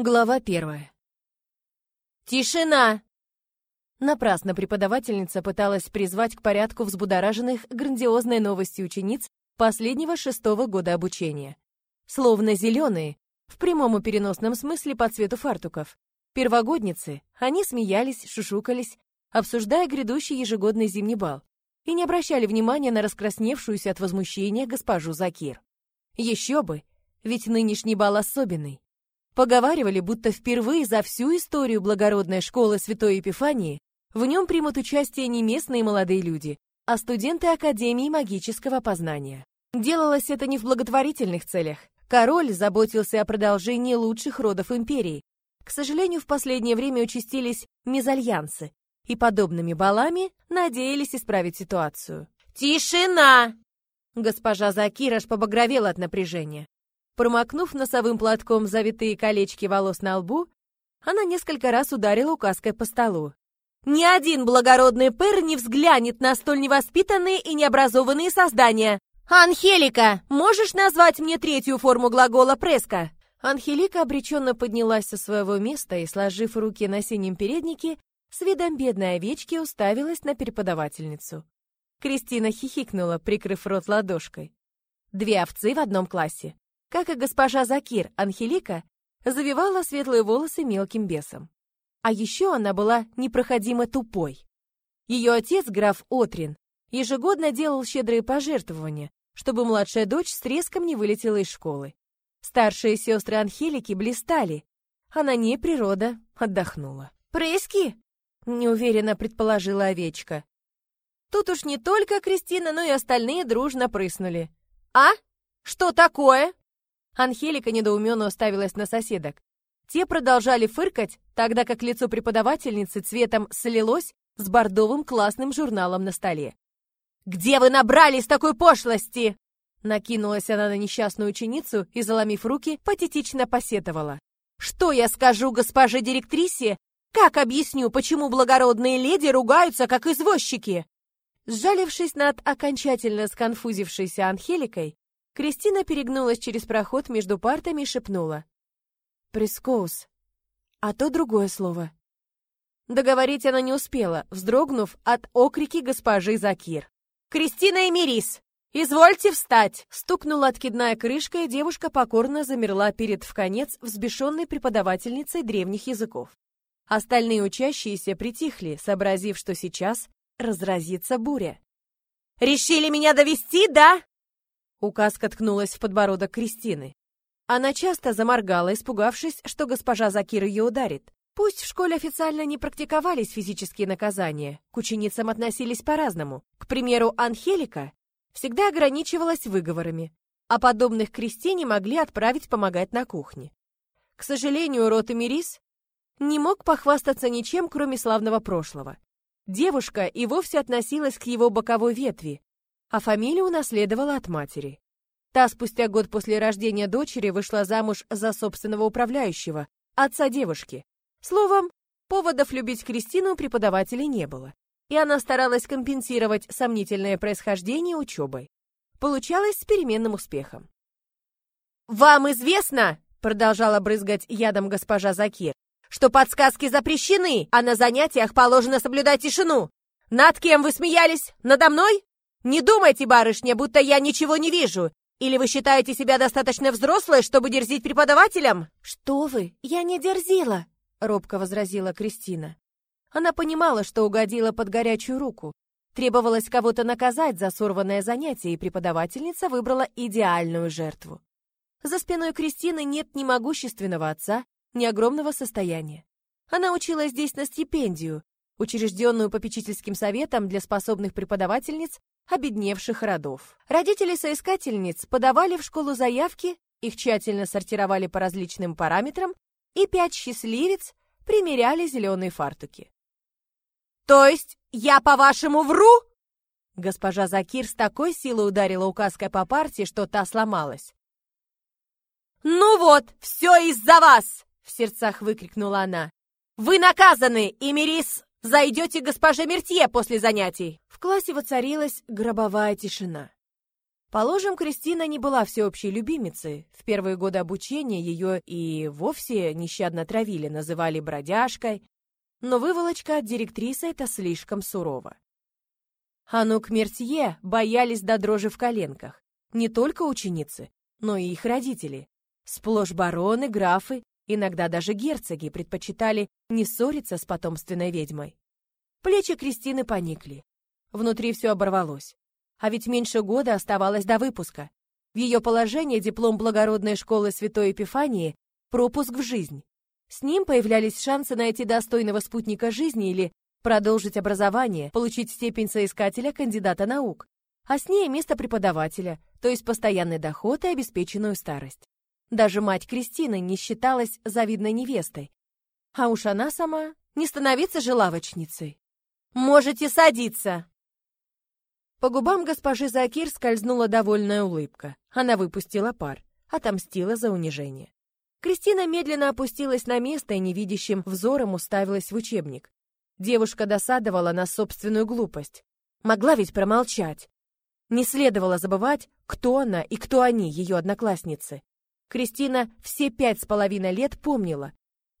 Глава первая. «Тишина!» Напрасно преподавательница пыталась призвать к порядку взбудораженных грандиозной новостью учениц последнего шестого года обучения. Словно зеленые, в прямом и переносном смысле по цвету фартуков. Первогодницы, они смеялись, шушукались, обсуждая грядущий ежегодный зимний бал, и не обращали внимания на раскрасневшуюся от возмущения госпожу Закир. Еще бы, ведь нынешний бал особенный. Поговаривали, будто впервые за всю историю благородной школы Святой Епифании в нем примут участие не местные молодые люди, а студенты Академии магического познания. Делалось это не в благотворительных целях. Король заботился о продолжении лучших родов империи. К сожалению, в последнее время участились мезальянсы, и подобными балами надеялись исправить ситуацию. «Тишина!» Госпожа Закираш побагровела от напряжения. Промокнув носовым платком завитые колечки волос на лбу, она несколько раз ударила указкой по столу. «Ни один благородный пэр не взглянет на столь невоспитанные и необразованные создания! Анхелика, можешь назвать мне третью форму глагола преска?» Анхелика обреченно поднялась со своего места и, сложив руки на синем переднике, с видом бедной овечки уставилась на преподавательницу. Кристина хихикнула, прикрыв рот ладошкой. Две овцы в одном классе. Как и госпожа Закир, Анхелика завивала светлые волосы мелким бесом. А еще она была непроходимо тупой. Ее отец, граф Отрин, ежегодно делал щедрые пожертвования, чтобы младшая дочь с треском не вылетела из школы. Старшие сестры Анхелики блистали, а на ней природа отдохнула. «Прески?» — неуверенно предположила овечка. Тут уж не только Кристина, но и остальные дружно прыснули. «А? Что такое?» Анхелика недоуменно уставилась на соседок. Те продолжали фыркать, тогда как лицо преподавательницы цветом слилось с бордовым классным журналом на столе. «Где вы набрались такой пошлости?» Накинулась она на несчастную ученицу и, заломив руки, патетично посетовала. «Что я скажу госпоже директрисе? Как объясню, почему благородные леди ругаются, как извозчики?» Сжалившись над окончательно сконфузившейся Анхеликой, Кристина перегнулась через проход между партами и шепнула. «Прескоус. А то другое слово». Договорить она не успела, вздрогнув от окрики госпожи Закир. «Кристина и Мирис! Извольте встать!» Стукнула откидная крышка, и девушка покорно замерла перед в конец взбешенной преподавательницей древних языков. Остальные учащиеся притихли, сообразив, что сейчас разразится буря. «Решили меня довести, да?» Указка ткнулась в подбородок Кристины. Она часто заморгала, испугавшись, что госпожа Закир ее ударит. Пусть в школе официально не практиковались физические наказания, к ученицам относились по-разному. К примеру, Анхелика всегда ограничивалась выговорами, а подобных Кристине могли отправить помогать на кухне. К сожалению, Рот Эмирис не мог похвастаться ничем, кроме славного прошлого. Девушка и вовсе относилась к его боковой ветви, а фамилию унаследовала от матери. Та спустя год после рождения дочери вышла замуж за собственного управляющего, отца девушки. Словом, поводов любить Кристину у преподавателей не было, и она старалась компенсировать сомнительное происхождение учебой. Получалось с переменным успехом. «Вам известно, — продолжала брызгать ядом госпожа Закир, — что подсказки запрещены, а на занятиях положено соблюдать тишину. Над кем вы смеялись? Надо мной? Не думайте, барышня, будто я ничего не вижу. Или вы считаете себя достаточно взрослой, чтобы дерзить преподавателям? Что вы? Я не дерзила, робко возразила Кристина. Она понимала, что угодила под горячую руку. Требовалось кого-то наказать за сорванное занятие, и преподавательница выбрала идеальную жертву. За спиной Кристины нет ни могущественного отца, ни огромного состояния. Она училась здесь на стипендию, учрежденную попечительским советом для способных преподавательниц обедневших родов. Родители соискательниц подавали в школу заявки, их тщательно сортировали по различным параметрам, и пять счастливец примеряли зеленые фартуки. «То есть я, по-вашему, вру?» Госпожа Закир с такой силой ударила указкой по партии, что та сломалась. «Ну вот, все из-за вас!» — в сердцах выкрикнула она. «Вы наказаны, и Зайдете госпоже Мертье после занятий!» В классе воцарилась гробовая тишина. Положим, Кристина не была всеобщей любимицей. В первые годы обучения ее и вовсе нещадно травили, называли бродяжкой. Но выволочка от директрисы — это слишком сурово. Анук Мертье боялись до дрожи в коленках. Не только ученицы, но и их родители. Сплошь бароны, графы, иногда даже герцоги предпочитали не ссориться с потомственной ведьмой. Плечи Кристины поникли. Внутри все оборвалось. А ведь меньше года оставалось до выпуска. В ее положении диплом благородной школы Святой Епифании – пропуск в жизнь. С ним появлялись шансы найти достойного спутника жизни или продолжить образование, получить степень соискателя кандидата наук, а с ней место преподавателя, то есть постоянный доход и обеспеченную старость. Даже мать Кристины не считалась завидной невестой. А уж она сама не становиться же лавочницей. «Можете садиться!» По губам госпожи Закир скользнула довольная улыбка. Она выпустила пар, отомстила за унижение. Кристина медленно опустилась на место и невидящим взором уставилась в учебник. Девушка досадовала на собственную глупость. Могла ведь промолчать. Не следовало забывать, кто она и кто они, ее одноклассницы. Кристина все пять с половиной лет помнила,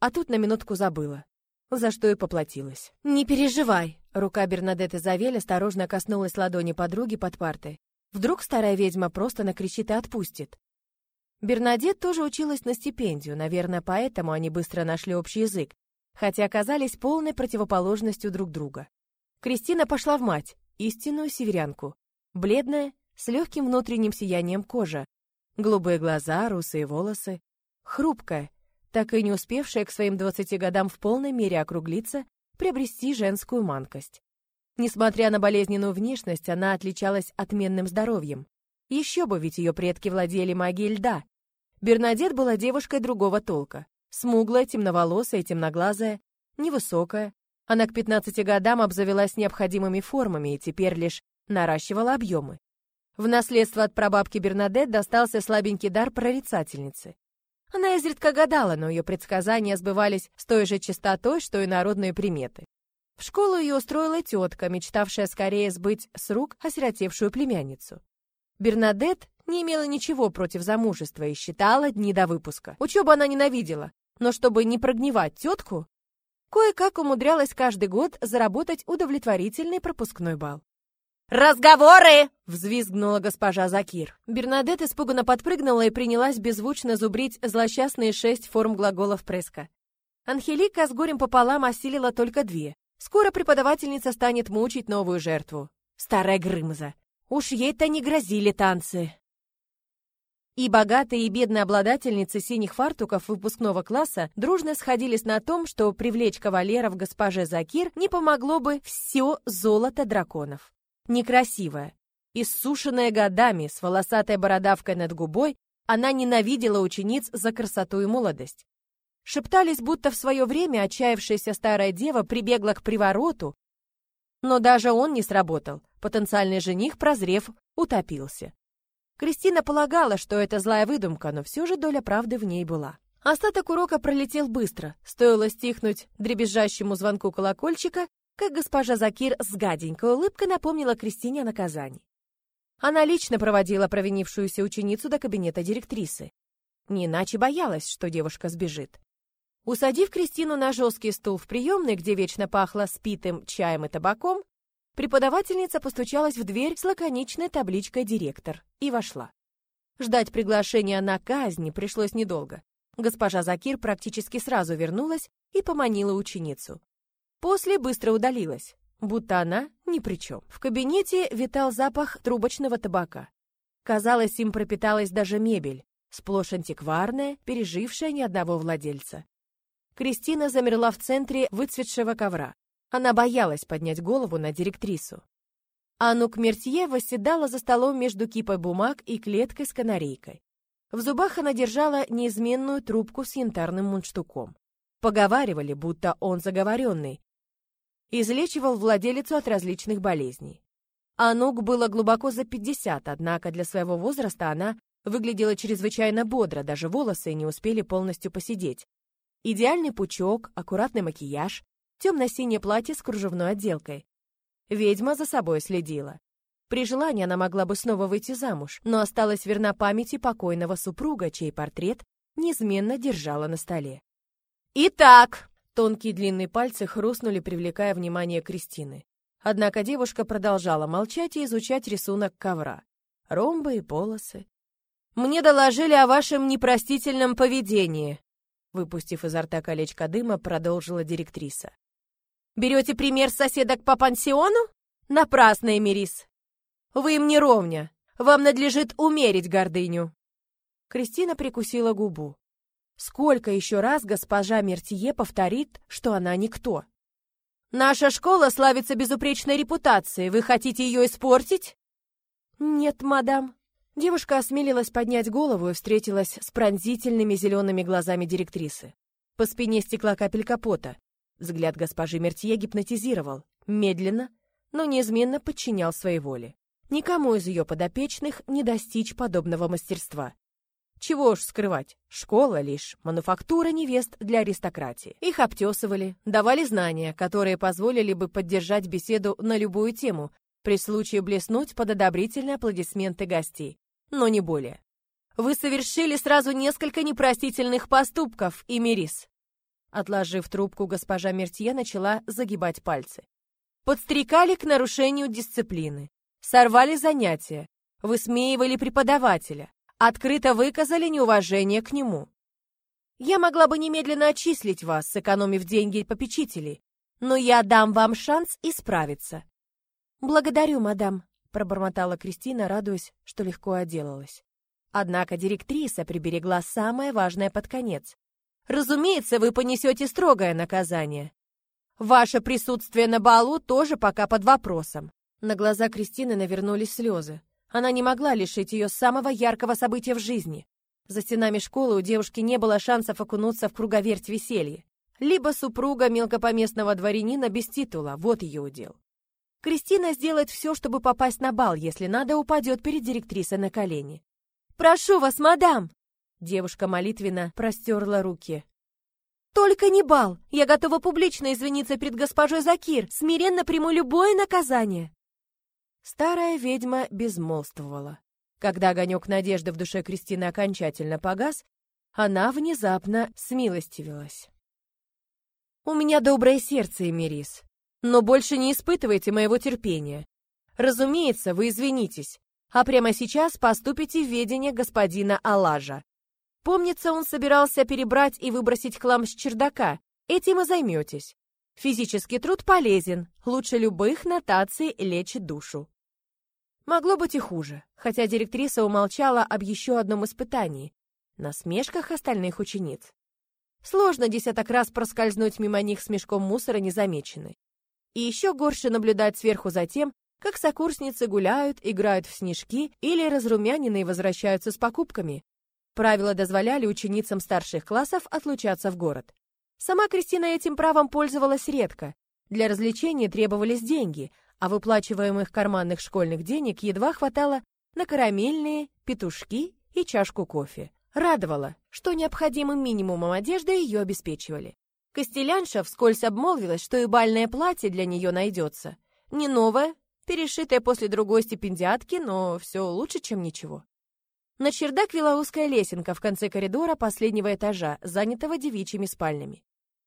а тут на минутку забыла, за что и поплатилась. «Не переживай!» Рука Бернадетты Завель осторожно коснулась ладони подруги под партой. Вдруг старая ведьма просто накричит и отпустит. Бернадет тоже училась на стипендию, наверное, поэтому они быстро нашли общий язык, хотя оказались полной противоположностью друг друга. Кристина пошла в мать, истинную северянку. Бледная, с легким внутренним сиянием кожа, голубые глаза, русые волосы, хрупкая, так и не успевшая к своим двадцати годам в полной мере округлиться, приобрести женскую манкость. Несмотря на болезненную внешность, она отличалась отменным здоровьем. Еще бы, ведь ее предки владели магией льда. Бернадет была девушкой другого толка. Смуглая, темноволосая, темноглазая, невысокая. Она к 15 годам обзавелась необходимыми формами и теперь лишь наращивала объемы. В наследство от прабабки Бернадет достался слабенький дар прорицательницы. Она изредка гадала, но ее предсказания сбывались с той же частотой, что и народные приметы. В школу ее устроила тетка, мечтавшая скорее сбыть с рук осиротевшую племянницу. Бернадет не имела ничего против замужества и считала дни до выпуска. Учебу она ненавидела, но чтобы не прогнивать тетку, кое-как умудрялась каждый год заработать удовлетворительный пропускной балл. «Разговоры!» — взвизгнула госпожа Закир. Бернадет испуганно подпрыгнула и принялась беззвучно зубрить злосчастные шесть форм глаголов Преска. Анхелика с горем пополам осилила только две. Скоро преподавательница станет мучить новую жертву. Старая Грымза. Уж ей-то не грозили танцы. И богатые и бедные обладательницы синих фартуков выпускного класса дружно сходились на том, что привлечь кавалеров госпоже Закир не помогло бы все золото драконов. Некрасивая, иссушенная годами, с волосатой бородавкой над губой, она ненавидела учениц за красоту и молодость. Шептались, будто в свое время отчаявшаяся старая дева прибегла к привороту, но даже он не сработал, потенциальный жених, прозрев, утопился. Кристина полагала, что это злая выдумка, но все же доля правды в ней была. Остаток урока пролетел быстро. Стоило стихнуть дребезжащему звонку колокольчика, как госпожа Закир с гаденькой улыбкой напомнила Кристине о наказании. Она лично проводила провинившуюся ученицу до кабинета директрисы. Не иначе боялась, что девушка сбежит. Усадив Кристину на жесткий стул в приемной, где вечно пахло спитым чаем и табаком, Преподавательница постучалась в дверь с лаконичной табличкой «Директор» и вошла. Ждать приглашения на казнь пришлось недолго. Госпожа Закир практически сразу вернулась и поманила ученицу. После быстро удалилась, будто она ни при чем. В кабинете витал запах трубочного табака. Казалось, им пропиталась даже мебель, сплошь антикварная, пережившая ни одного владельца. Кристина замерла в центре выцветшего ковра. Она боялась поднять голову на директрису. Анук Мертье восседала за столом между кипой бумаг и клеткой с канарейкой. В зубах она держала неизменную трубку с янтарным мундштуком. Поговаривали, будто он заговоренный. Излечивал владелицу от различных болезней. Анук было глубоко за 50, однако для своего возраста она выглядела чрезвычайно бодро, даже волосы не успели полностью посидеть. Идеальный пучок, аккуратный макияж, темно-синее платье с кружевной отделкой. Ведьма за собой следила. При желании она могла бы снова выйти замуж, но осталась верна памяти покойного супруга, чей портрет неизменно держала на столе. «Итак!» Тонкие длинные пальцы хрустнули, привлекая внимание Кристины. Однако девушка продолжала молчать и изучать рисунок ковра. Ромбы и полосы. «Мне доложили о вашем непростительном поведении», выпустив изо рта колечко дыма, продолжила директриса. «Берете пример соседок по пансиону? Напрасно, Эмирис. Вы им не ровня. Вам надлежит умерить гордыню». Кристина прикусила губу. Сколько еще раз госпожа Мертье повторит, что она никто? Наша школа славится безупречной репутацией. Вы хотите ее испортить? Нет, мадам. Девушка осмелилась поднять голову и встретилась с пронзительными зелеными глазами директрисы. По спине стекла капелька пота. Взгляд госпожи Мертье гипнотизировал. Медленно, но неизменно подчинял своей воле. Никому из ее подопечных не достичь подобного мастерства. Чего уж скрывать, школа лишь мануфактура невест для аристократии. Их обтесывали, давали знания, которые позволили бы поддержать беседу на любую тему, при случае блеснуть под одобрительные аплодисменты гостей, но не более. Вы совершили сразу несколько непростительных поступков, Имерис. Отложив трубку, госпожа Мертье начала загибать пальцы. Подстрекали к нарушению дисциплины, сорвали занятия, высмеивали преподавателя, открыто выказали неуважение к нему. Я могла бы немедленно отчислить вас, сэкономив деньги попечителей, но я дам вам шанс исправиться. Благодарю, мадам, пробормотала Кристина, радуясь, что легко отделалась. Однако директриса приберегла самое важное под конец. Разумеется, вы понесете строгое наказание. Ваше присутствие на балу тоже пока под вопросом. На глаза Кристины навернулись слезы. Она не могла лишить ее самого яркого события в жизни. За стенами школы у девушки не было шансов окунуться в круговерть веселья. Либо супруга мелкопоместного дворянина без титула, вот ее удел. Кристина сделает все, чтобы попасть на бал, если надо, упадет перед директрисой на колени. «Прошу вас, мадам!» Девушка молитвенно простерла руки. «Только не бал! Я готова публично извиниться перед госпожой Закир, смиренно приму любое наказание!» Старая ведьма безмолвствовала. Когда огонек надежды в душе Кристины окончательно погас, она внезапно смилостивилась. «У меня доброе сердце, Эмирис, но больше не испытывайте моего терпения. Разумеется, вы извинитесь, а прямо сейчас поступите в ведение господина Алажа. Помнится, он собирался перебрать и выбросить хлам с чердака. Этим и займетесь. Физический труд полезен, лучше любых нотаций лечит душу. Могло быть и хуже, хотя директриса умолчала об еще одном испытании — насмешках остальных учениц. Сложно десяток раз проскользнуть мимо них с мешком мусора незамеченной. И еще горше наблюдать сверху за тем, как сокурсницы гуляют, играют в снежки или разрумяненные возвращаются с покупками. Правила дозволяли ученицам старших классов отлучаться в город. Сама Кристина этим правом пользовалась редко. Для развлечений требовались деньги — а выплачиваемых карманных школьных денег едва хватало на карамельные, петушки и чашку кофе. Радовало, что необходимым минимумом одежды ее обеспечивали. Костелянша вскользь обмолвилась, что и бальное платье для нее найдется. Не новое, перешитое после другой стипендиатки, но все лучше, чем ничего. На чердак вела узкая лесенка в конце коридора последнего этажа, занятого девичьими спальнями.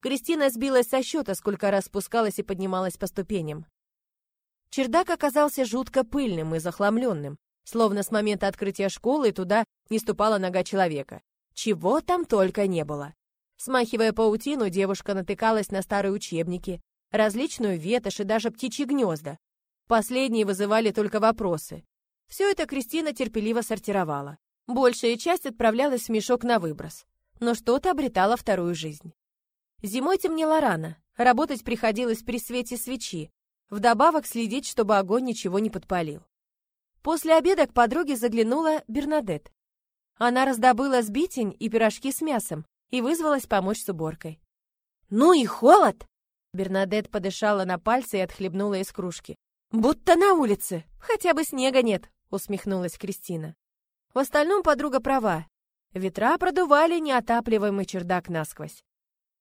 Кристина сбилась со счета, сколько раз спускалась и поднималась по ступеням. Чердак оказался жутко пыльным и захламленным, словно с момента открытия школы туда не ступала нога человека. Чего там только не было. Смахивая паутину, девушка натыкалась на старые учебники, различную ветошь и даже птичьи гнезда. Последние вызывали только вопросы. Все это Кристина терпеливо сортировала. Большая часть отправлялась в мешок на выброс, но что-то обретало вторую жизнь. Зимой темнело рано, работать приходилось при свете свечи, Вдобавок следить, чтобы огонь ничего не подпалил. После обеда к подруге заглянула Бернадет. Она раздобыла сбитень и пирожки с мясом и вызвалась помочь с уборкой. «Ну и холод!» Бернадет подышала на пальцы и отхлебнула из кружки. «Будто на улице! Хотя бы снега нет!» — усмехнулась Кристина. В остальном подруга права. Ветра продували неотапливаемый чердак насквозь.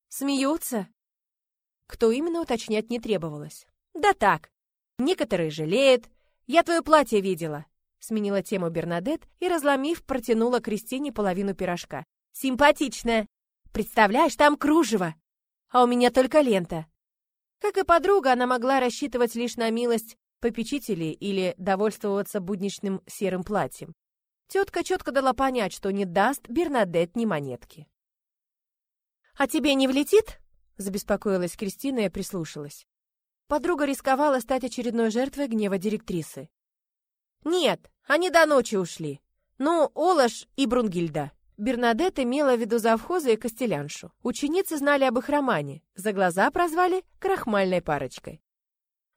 «Смеются?» Кто именно уточнять не требовалось. Да так, некоторые жалеют, «Я твое платье видела!» Сменила тему Бернадет и, разломив, протянула Кристине половину пирожка. «Симпатичная! Представляешь, там кружево! А у меня только лента!» Как и подруга, она могла рассчитывать лишь на милость попечителей или довольствоваться будничным серым платьем. Тетка четко дала понять, что не даст Бернадет ни монетки. «А тебе не влетит?» — забеспокоилась Кристина и прислушалась. Подруга рисковала стать очередной жертвой гнева директрисы. «Нет, они до ночи ушли. Ну, Олаш и Брунгильда». Бернадет имела в виду завхоза и костеляншу. Ученицы знали об их романе, за глаза прозвали крахмальной парочкой.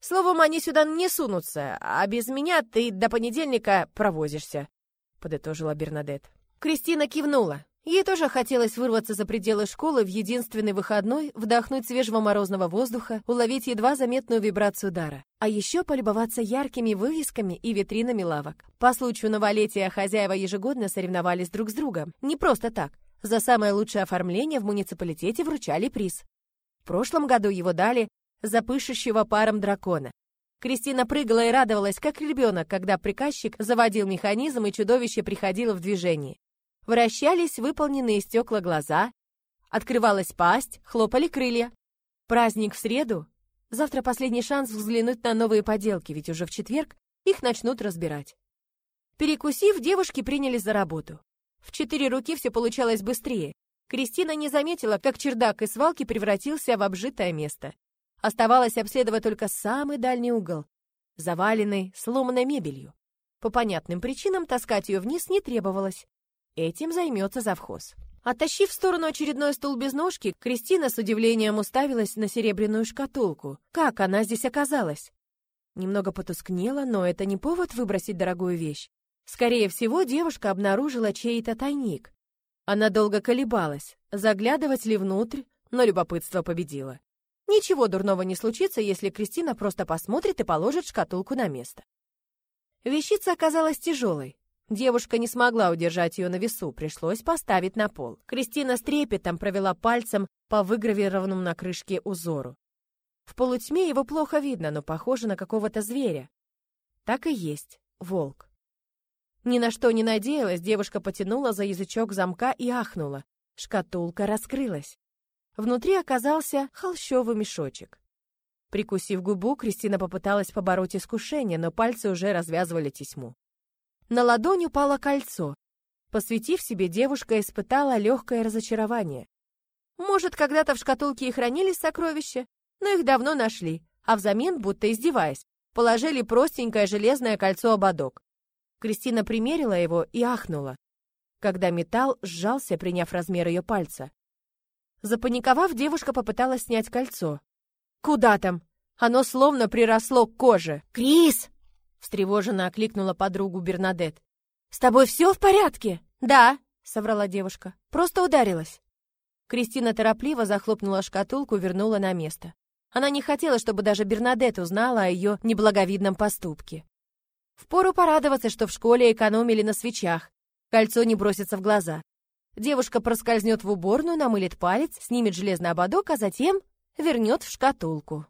Словом, они сюда не сунутся, а без меня ты до понедельника провозишься», — подытожила Бернадет. Кристина кивнула. Ей тоже хотелось вырваться за пределы школы в единственный выходной, вдохнуть свежего морозного воздуха, уловить едва заметную вибрацию дара. А еще полюбоваться яркими вывесками и витринами лавок. По случаю новолетия хозяева ежегодно соревновались друг с другом. Не просто так. За самое лучшее оформление в муниципалитете вручали приз. В прошлом году его дали за пышущего паром дракона. Кристина прыгала и радовалась, как ребенок, когда приказчик заводил механизм и чудовище приходило в движение. Вращались выполненные стекла глаза, открывалась пасть, хлопали крылья. Праздник в среду. Завтра последний шанс взглянуть на новые поделки, ведь уже в четверг их начнут разбирать. Перекусив, девушки принялись за работу. В четыре руки все получалось быстрее. Кристина не заметила, как чердак из свалки превратился в обжитое место. Оставалось обследовать только самый дальний угол, заваленный сломанной мебелью. По понятным причинам таскать ее вниз не требовалось. Этим займется завхоз. Оттащив в сторону очередной стул без ножки, Кристина с удивлением уставилась на серебряную шкатулку. Как она здесь оказалась? Немного потускнела, но это не повод выбросить дорогую вещь. Скорее всего, девушка обнаружила чей-то тайник. Она долго колебалась, заглядывать ли внутрь, но любопытство победило. Ничего дурного не случится, если Кристина просто посмотрит и положит шкатулку на место. Вещица оказалась тяжелой. Девушка не смогла удержать ее на весу, пришлось поставить на пол. Кристина с трепетом провела пальцем по выгравированному на крышке узору. В полутьме его плохо видно, но похоже на какого-то зверя. Так и есть, волк. Ни на что не надеялась, девушка потянула за язычок замка и ахнула. Шкатулка раскрылась. Внутри оказался холщовый мешочек. Прикусив губу, Кристина попыталась побороть искушение, но пальцы уже развязывали тесьму. На ладонь упало кольцо. Посветив себе, девушка испытала легкое разочарование. Может, когда-то в шкатулке и хранились сокровища, но их давно нашли, а взамен, будто издеваясь, положили простенькое железное кольцо-ободок. Кристина примерила его и ахнула, когда металл сжался, приняв размер ее пальца. Запаниковав, девушка попыталась снять кольцо. «Куда там? Оно словно приросло к коже!» «Крис!» Встревоженно окликнула подругу Бернадет. «С тобой все в порядке?» «Да», — соврала девушка. «Просто ударилась». Кристина торопливо захлопнула шкатулку, вернула на место. Она не хотела, чтобы даже Бернадет узнала о ее неблаговидном поступке. Впору порадоваться, что в школе экономили на свечах. Кольцо не бросится в глаза. Девушка проскользнет в уборную, намылит палец, снимет железный ободок, а затем вернет в шкатулку.